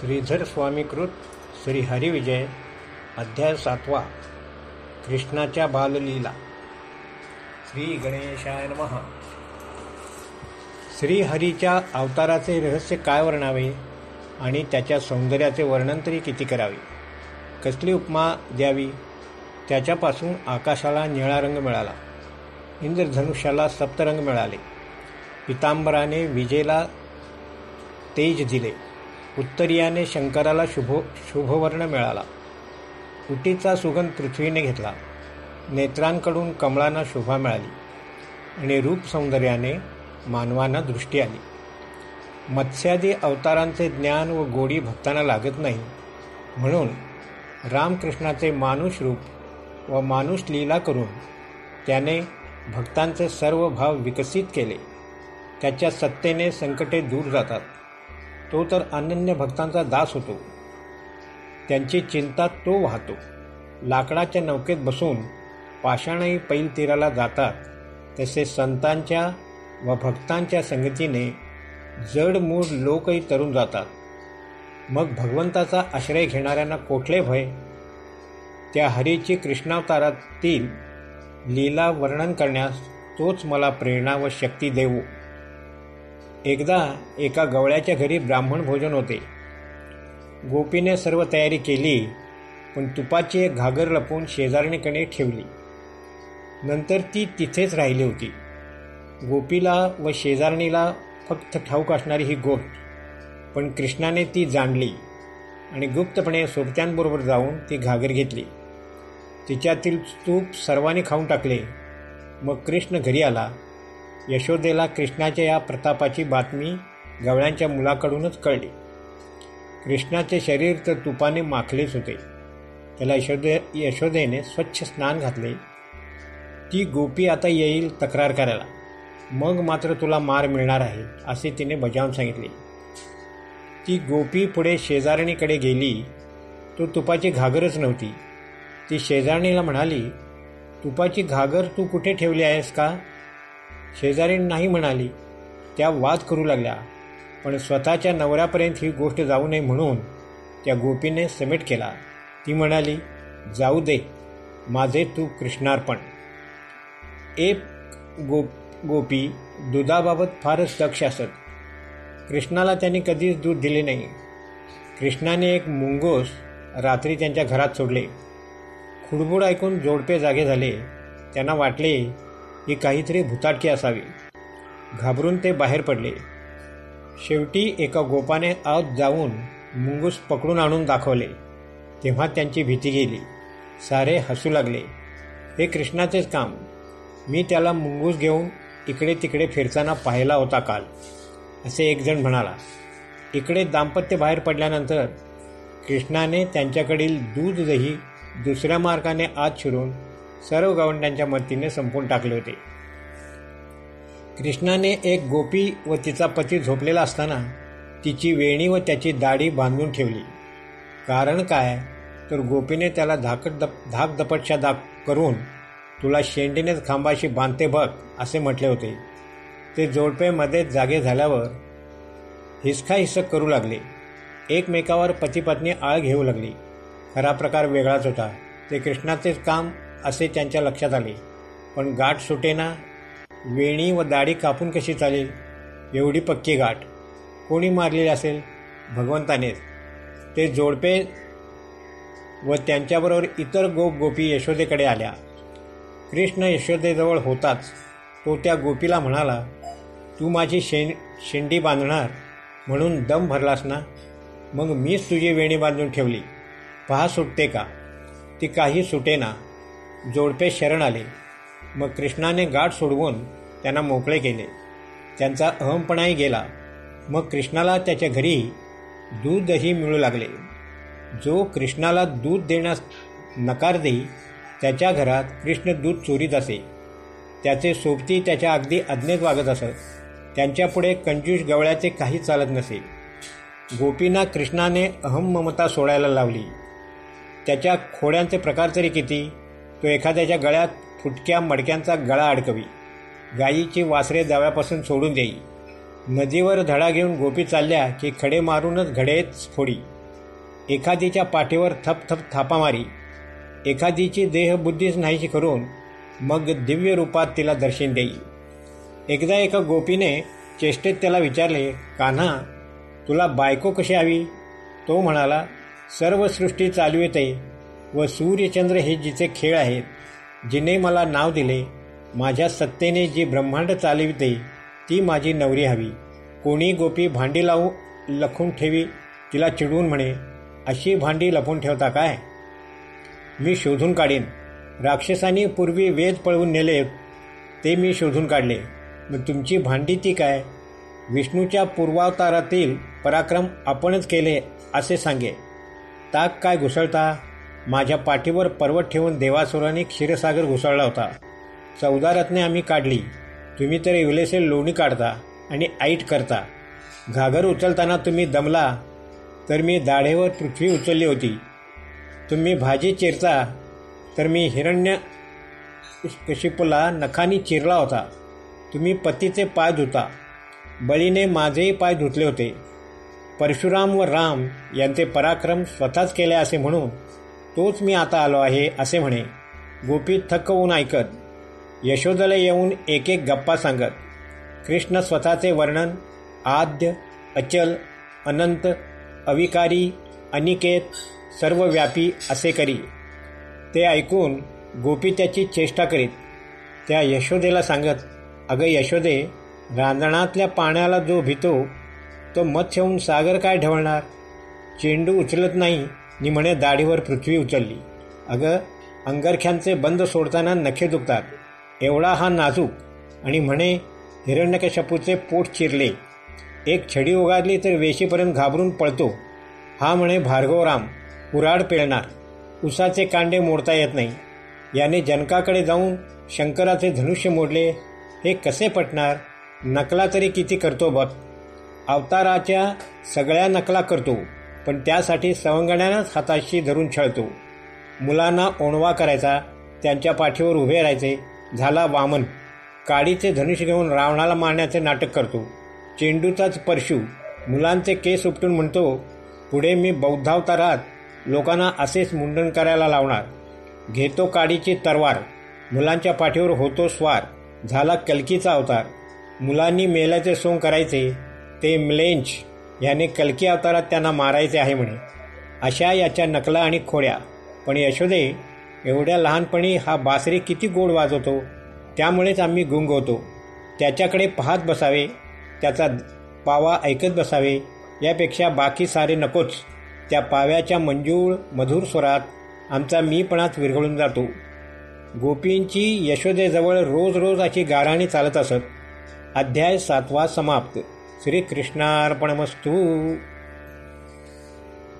श्रीधर स्वामीकृत श्री हरिविजय अध्याय सातवा कृष्णाच्या बाललीला. श्री गणेशाय नमः. श्रीहरीच्या अवताराचे रहस्य काय वर्णावे आणि त्याच्या सौंदर्याचे वर्णन तरी किती करावे? कसली उपमा द्यावी? त्याच्यापासून आकाशाला निळा रंग मिळाला. इंद्रधनुष्याला सप्तरंग मिळाले. पितांबराने विजेला तेज दिले. उत्तरीयाने शंकराला शुभ शुभवर्ण मिळाला. उटीचा सुगंध पृथ्वीने घेतला. नेत्रांकडून कमळांना शोभा मिळाली आणि रूप सौंदर्याने मानवांना दृष्टी आली. मत्स्यादी अवतारांचे ज्ञान व गोडी भक्तांना लागत नाही. म्हणून रामकृष्णाचे मानुष रूप व मानुष लीला करून त्याने भक्तांचे सर्व भाव विकसित केले. त्याच्या सत्तेने संकटे दूर जातात. तो तर अनन्य भक्तांचा दास होतो. त्यांची चिंता तो वाहतो. लाकडाच्या नौकेत बसून पाषाणही पैल तीराला जातात. तसे संतांच्या व भक्तांच्या संगतीने जडमूळ लोकही तरुण जातात. मग भगवंताचा आश्रय घेणाऱ्यांना कोठले भय? त्या हरीची कृष्णावतारातील लीला वर्णन करण्यास तोच मला प्रेरणा व शक्ती देऊ एकदा एका गवळ्याच्या घरी ब्राह्मण भोजन होते. गोपीने सर्व तयारी केली पण तुपाची एक घागर लपवून शेजारणीकडे ठेवली. नंतर ती तिथेच राहिली होती. गोपीला व शेजारणीला फक्त ठाऊक असणारी ही गोष्ट. पण कृष्णाने ती जाणली आणि गुप्तपणे सोबत्यांबरोबर जाऊन ती घागर घेतली. तिच्यातील तूप सर्वांनी खाऊन टाकले. मग कृष्ण घरी आला. यशोदेला कृष्णाच्या या प्रतापाची बातमी गवळ्यांच्या मुलाकडूनच कळली. कृष्णाचे शरीर तर तुपाने माखलेच होते. त्याला यशोदे यशोदेने स्वच्छ स्नान घातले. ती गोपी आता येईल तक्रार करायला. मग मात्र तुला मार मिळणार आहे असे तिने बजावून सांगितले. ती गोपी पुढे शेजारणीकडे गेली. तो तुपाची घागरच नव्हती. ती शेजारणीला म्हणाली तुपाची घागर तू कुठे ठेवली आहेस का? शेजारी नाही म्हणाली त्या वाद करू लागल्या. पण स्वतःच्या नवऱ्यापर्यंत ही गोष्ट जाऊ नये म्हणून त्या गोपीने समेट केला. ती म्हणाली जाऊ दे माझे तू कृष्णार्पण. एक गो गोपी दुधाबाबत फारच दक्ष असत. कृष्णाला त्यांनी कधीच दूध दिले नाही. कृष्णाने एक मुंगोस रात्री त्यांच्या घरात सोडले. खुडबुड ऐकून जोडपे जागे झाले. त्यांना वाटले ही काहीतरी भुताटकी असावी. घाबरून ते बाहेर पडले. शेवटी एका गोपाने आत जाऊन मुंगूस पकडून आणून दाखवले. तेव्हा त्यांची भीती गेली. सारे हसू लागले. हे कृष्णाचेच काम. मी त्याला मुंगूस घेऊन इकडे तिकडे फिरताना पाहिला होता काल असे एकजण म्हणाला. इकडे दाम्पत्य बाहेर पडल्यानंतर कृष्णाने त्यांच्याकडील दूध दही दुसऱ्या मार्गाने आत शिरून सर्व गवंड्यांच्या मदतीने संपून टाकले होते. कृष्णाने एक गोपी व तिचा पती झोपलेला असताना तिची वेणी व त्याची दाढी बांधून ठेवली. कारण काय? तर गोपीने त्याला धाकट दप धाक दपटशा दाग करून तुला शेंडीनेच खांबाशी बांधते बघ असे म्हटले होते. ते जोडपेमध्ये जागे झाल्यावर हिसका हिसक करू लागले. एकमेकावर पतीपत्नी आळ घेऊ लागली. खरा प्रकार वेगळाच होता. ते कृष्णाचेच काम असे त्यांच्या लक्षात आले. पण गाठ सुटेना वेणी व दाढी कापून कशी चालेल? एवढी पक्की गाठ. कोणी मारलेली असेल? भगवंतानेच. ते जोडपे व त्यांच्याबरोबर इतर गोप गोपी यशोदेकडे आल्या. कृष्ण यशोदेजवळ होताच. तो त्या गोपीला म्हणाला तू माझी शें शेंडी बांधणार? म्हणून दम भरलास ना? मग मीच तुझी वेणी बांधून ठेवली. पहा सुटते का? ती काही सुटेना जोडपे शरण आले. मग कृष्णाने गाठ सोडवून त्यांना मोकळे केले. त्यांचा अहमपणाही गेला. मग कृष्णाला त्याच्या घरी दूधही मिळू लागले. जो कृष्णाला दूध देण्यास नकार देई त्याच्या घरात कृष्ण दूध चोरीत असे. त्याचे सोबती त्याच्या अगदी अज्ञेत वागत असत. त्यांच्यापुढे कंजूष गवळ्याचे काही चालत नसे. गोपींना कृष्णाने अहम ममता सोडायला लावली. त्याच्या खोड्यांचे प्रकार तरी किती? तो एखाद्याच्या गळ्यात फुटक्या मडक्यांचा गळा अडकवी. गायीची वासरे जाव्यापासून सोडून देई. नदीवर धडा घेऊन गोपी चालल्या की खडे मारूनच घडेच फोडी. एखादीच्या पाठीवर थप थप थापा मारी. एखादीची देहबुद्धीच नाहीशी करून मग दिव्य रूपात तिला दर्शन देई. एकदा एका गोपीने चेष्टेत त्याला विचारले कान्हा तुला बायको कशी हवी? तो म्हणाला सर्व सृष्टी चालविते व सूर्यचंद्र हे जिचे खेळ आहेत जिने मला नाव दिले माझ्या सत्तेने जी ब्रह्मांड चालविते ती माझी नवरी हवी. कोणी गोपी भांडी लावून लखून ठेवी तिला चिडवून म्हणे अशी भांडी लपून ठेवता काय? मी शोधून काढीन. राक्षसांनी पूर्वी वेद पळवून नेले ते मी शोधून काढले. मग तुमची भांडी ती काय? विष्णूच्या पूर्वावतारातील पराक्रम आपणच केले असे सांगे. ताक काय घुसळता? माझ्या पाठीवर पर्वत ठेवून देवासुराने क्षीरसागर घुसळला होता. चौदा रत्ने आम्ही काढली. तुम्ही तर इवलेसे लोणी काढता आणि आईट करता. घागर उचलताना तुम्ही दमला तर मी दाढेवर पृथ्वी उचलली होती. तुम्ही भाजी चिरता तर मी हिरण्य कशिपूला नखानी चिरला होता. तुम्ही पतीचे पाय धुता. बळीने माझेही पाय धुतले होते. परशुराम व राम यांचे पराक्रम स्वतःच केले असे म्हणून तोच मी आता आलो आहे असे म्हणे. गोपी थक्क होऊन ऐकत यशोदला येऊन एक एक गप्पा सांगत कृष्ण स्वतःचे वर्णन आद्य अचल अनंत अविकारी अनिकेत सर्वव्यापी असे करी. ते ऐकून गोपी त्याची चेष्टा करीत त्या यशोदेला सांगत अगं यशोदे रांजणातल्या पाण्याला जो भितो तो मत ठेवून सागर काय ढवळणार? चेंडू उचलत नाही नि म्हणे दाढीवर पृथ्वी उचलली. अगं अंगरख्यांचे बंद सोडताना नखे दुखतात. एवढा हा नाजूक. आणि म्हणे हिरण्यकशपूचे पोट चिरले. एक छडी उगारली तर वेशीपर्यंत घाबरून पळतो. हा म्हणे भार्गवराम कुराड पेळणार. उसाचे कांडे मोडता येत नाही. याने जनकाकडे जाऊन शंकराचे धनुष्य मोडले. हे कसे पटणार? नकला तरी किती करतो बघ. अवताराच्या सगळ्या नकला करतो. पण त्यासाठी सवंगण्यानंच हाताशी धरून छळतो. मुलांना ओणवा करायचा त्यांच्या पाठीवर उभे राहायचे झाला वामन. काडीचे धनुष्य घेऊन रावणाला मारण्याचे नाटक करतो. चेंडूचाच परशू. मुलांचे केस उपटून म्हणतो पुढे मी बौद्धावतारात लोकांना असेच मुंडन करायला लावणार. घेतो काडीची तरवार. मुलांच्या पाठीवर होतो स्वार. झाला कलकीचा अवतार. मुलांनी मेल्याचे सोंग करायचे ते म्लेंच. याने कलकी अवतारात त्यांना मारायचे आहे म्हणे. अशा याच्या नकला आणि खोड्या पण यशोदे एवढ्या लहानपणी हा बासरी किती गोड वाजवतो? त्यामुळेच आम्ही गुंग होतो त्याच्याकडे पाहत बसावे. त्याचा पावा ऐकत बसावे. यापेक्षा बाकी सारे नकोच. त्या पाव्याच्या मंजूळ मधुर स्वरात आमचा मीपणाच विरघळून जातो. गोपींची यशोदेजवळ रोज रोज अशी गाराणी चालत असत. अध्याय सातवा समाप्त. ಶ್ರೀಕೃಷ್ಣಾರ್ಪಣಮಸ್ತೂ.